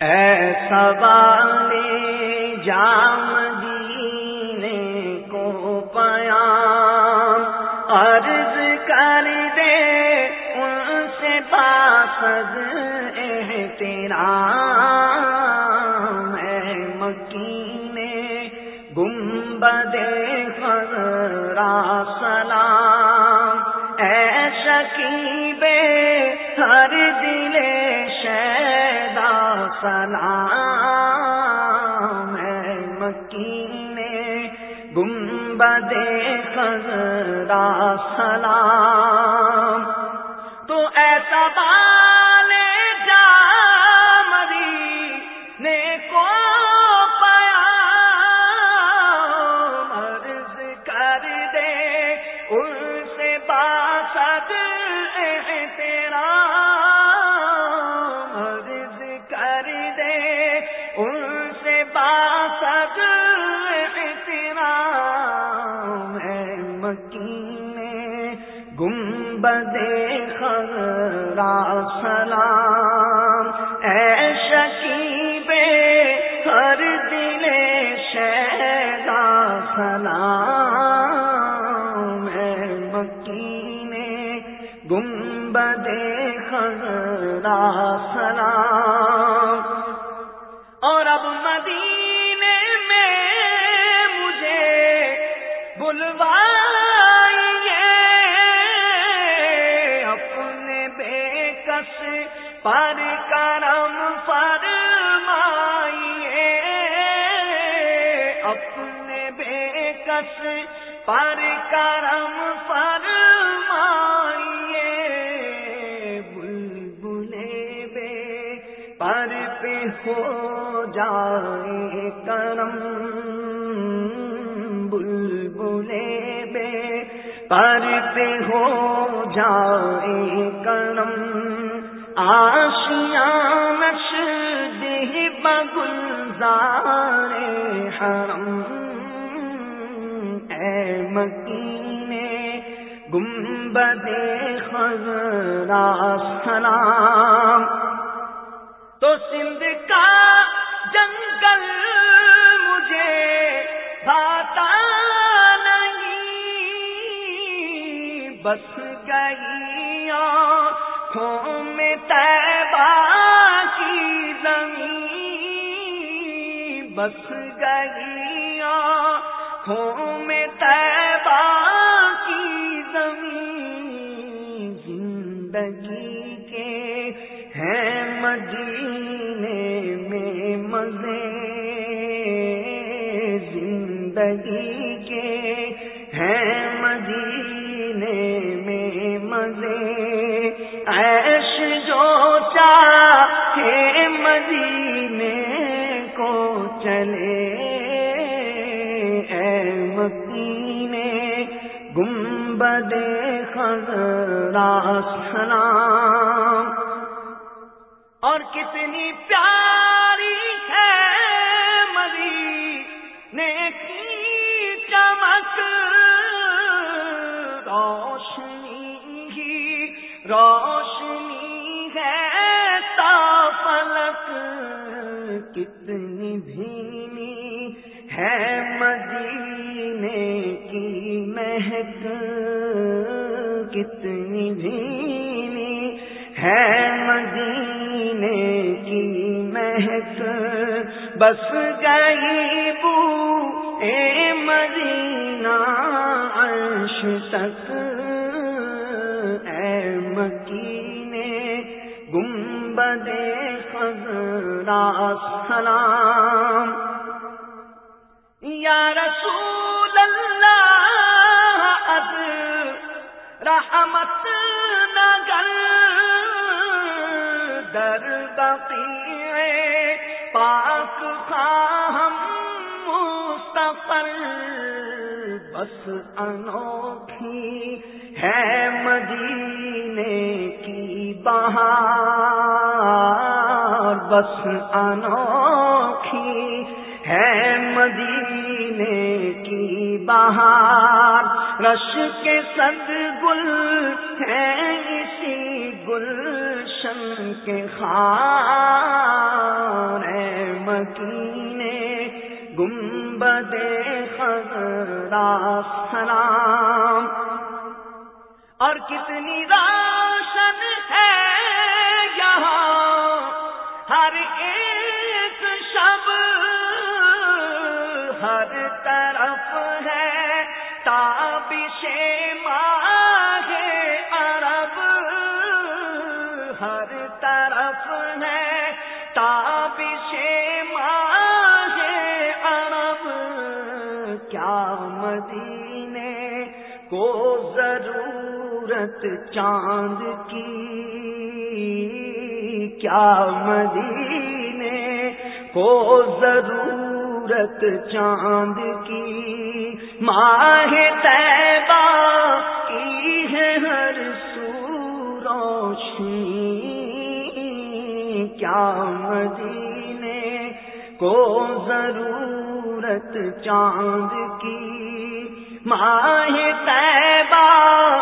ایسا والے جام دینے کو پیام عرض کر دے ان سے باسد احترام۔ اے مکینے، گنبد خضرا، سلام۔ اے شکیبے، ہر دلے سلام ہے مکینے گنبد خزرا سلام۔ تو ایسا بال جا مری نے کو پایا مرض کر دے، ان سے باسد گنبد خرا سلام اور اب مدینے میں مجھے بلوا پر کرم فرمائیے۔ اپنے بے کس پر کرم فرمائیے۔ ہو جائے کرم بلبلے بے پر پہ ہو جائے کرم آشیاں نش دہ بگلزار حرم اے مکینے، گنبد خزرا سلام بس گئی میں تیبا کی زمین۔ بس گئی آنکھوں میں تیبا کی زمین۔ زندگی کے ہیں مدینے میں مزے۔ زندگی کے ہیں چلے اے مکینے گنبد خزرا سلام۔ اور کتنی پیاری ہے مدینے کی چمک۔ روشنی ہی روشنی ہے تا فلک۔ کتنی بھینی ہے مدینے کی مہک۔ کتنی بھینی ہے مدینے کی مہک۔ بس گئی بو اے مدینہ عرش تک۔ اے مکینے، گنبد خزرا سلام یا رسول اللہ از رحمت نگر در بقیع پاک خواہم مستقر بس انوکھی ہے مدینے کی بہار۔ بس انوکھی ہے مدینے کی بہار۔ رش کے سد گل ہے اسی گلشن کے خار۔ ہے مدینے، گنبد خزرا سلام۔ اور کتنی رات ایک شب ہر طرف ہے، تابش ماہ عرب ہر طرف ہے، تابش ماہ عرب۔ کیا مدینے کو ضرورت چاند کی؟ کیا مدینے کو ضرورت چاند کی؟ ماہ تیبہ کی ہے ہر سو روشنی۔ کیا مدینے کو ضرورت چاند کی؟ ماہ تیبہ